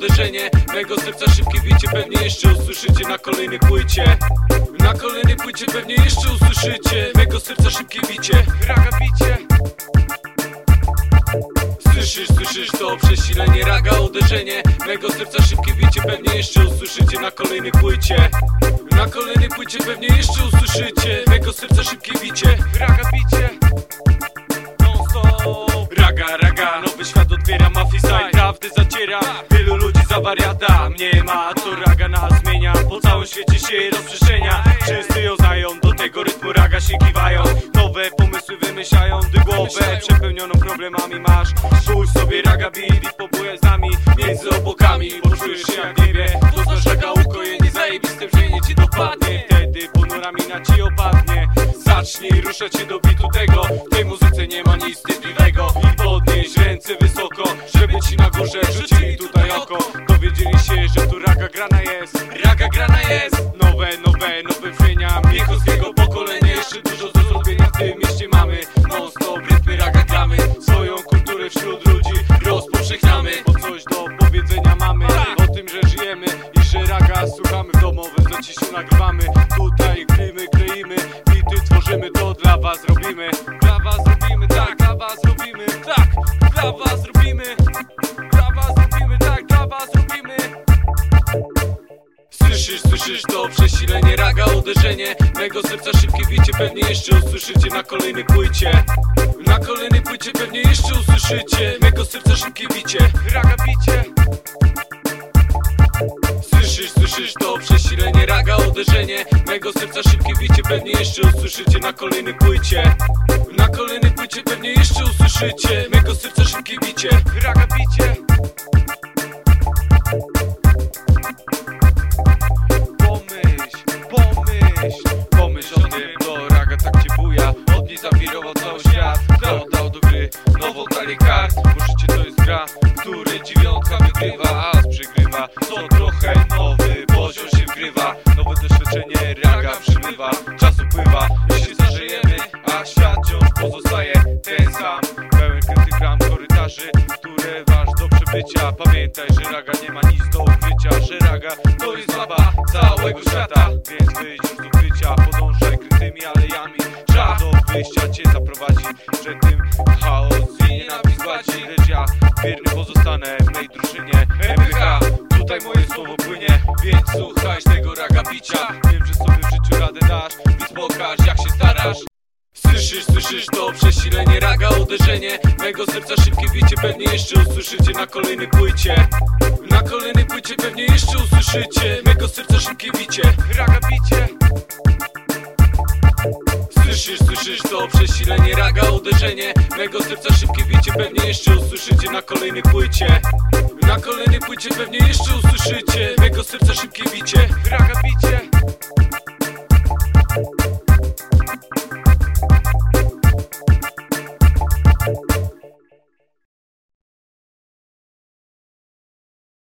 uderzenie. Mego serca szybkie bicie pewnie jeszcze usłyszycie na kolejnej płycie. Na kolejnej płycie pewnie jeszcze usłyszycie. Mego serca szybkie bicie. Raga bicie. Słyszysz, słyszysz to przesilenie raga, uderzenie. Mego serca szybkie bicie pewnie jeszcze usłyszycie na kolejnej płycie. Na kolejnej płycie pewnie jeszcze usłyszycie. Mego serca szybkie bicie. Raga bicie nowy świat otwiera Mafisaj prawdy zaciera Wielu ludzi za wariata Mnie ma, to raga nas zmienia. Po całym świecie się rozprzestrzenia. Wszyscy ją znają, do tego rytmu raga się kiwają. Nowe pomysły wymyślają, gdy głowę przepełnioną problemami masz. Spójrz sobie raga beat i pobujaj z nami Między obokami, poczujesz się jak niebie. Poznasz raga ukojenie, zajebiste brzmienie ci dopadnie. Wtedy ponurami na ci opadnie. Zacznij ruszać się do bitu tego. W tej muzyce nie ma nic wstydliwego. I podnieś ręce wysoko Żeby ci na górze rzucili tutaj oko. Dowiedzieli się, że tu raga grana jest Raga grana jest. Nowe, nowe, nowe brzmienia Miechowskiego pokolenia. Jeszcze dużo do zrobienia w tym mieście mamy. Non stop rytmy raga gramy. Swoją kulturę wśród ludzi rozpowszechniamy. Bo coś do powiedzenia mamy O tym, że żyjemy. I że raga słuchamy w domowym zaciszu nagrywamy. Tutaj klimy, kleimy. Bity tworzymy, to dla was robimy Słyszysz, słyszysz to przesilenie raga, uderzenie. Mego serca szybkie bicie pewnie jeszcze usłyszycie. Na kolejnej płycie Na kolejnej płycie pewnie jeszcze usłyszycie. Mego serca szybkie bicie Raga bicie. Słyszysz, słyszysz to przesilenie raga, uderzenie. Mego serca szybkie bicie pewnie jeszcze usłyszycie. Na kolejnej płycie Na kolejnej płycie pewnie jeszcze usłyszycie. Mego serca szybkie bicie Raga bicie świat, kto dał do gry nową talię kart. Możecie to jest gra, w której dziewiątka wygrywa, a przegrywa. Co trochę nowy poziom się wgrywa. Nowe doświadczenie raga przybywa, czas upływa, my się a świat wciąż pozostaje ten sam. Pełen krytych ram korytarzy, które waż do przebycia. Pamiętaj, że raga nie ma nic do ukrycia, że raga to jest mapa całego świata. Więc wyjdź z ukrycia, podążaj krytymi alejami. Czas do wyjścia cię zaprowadzi Przed tym chaos i nienawiść gładzi Lecz ja wierny pozostanę mej drużynie. MPH, tutaj moje słowo płynie. Więc słuchaj tego raga bicia Wiem, że sobie w życiu radę dasz Więc pokaż jak się starasz. Słyszysz, słyszysz to przesilenie raga, uderzenie. Mego serca szybkie bicie pewnie jeszcze usłyszycie na kolejnej płycie. Na kolejnej płycie pewnie jeszcze usłyszycie. Mego serca szybkie bicie. Raga bicie Słyszysz to? Przesilenie raga, uderzenie. Mego serca szybkie bicie pewnie jeszcze usłyszycie. Na kolejnej płycie. Na kolejnej płycie pewnie jeszcze usłyszycie. Mego serca szybkie bicie. Raga bicie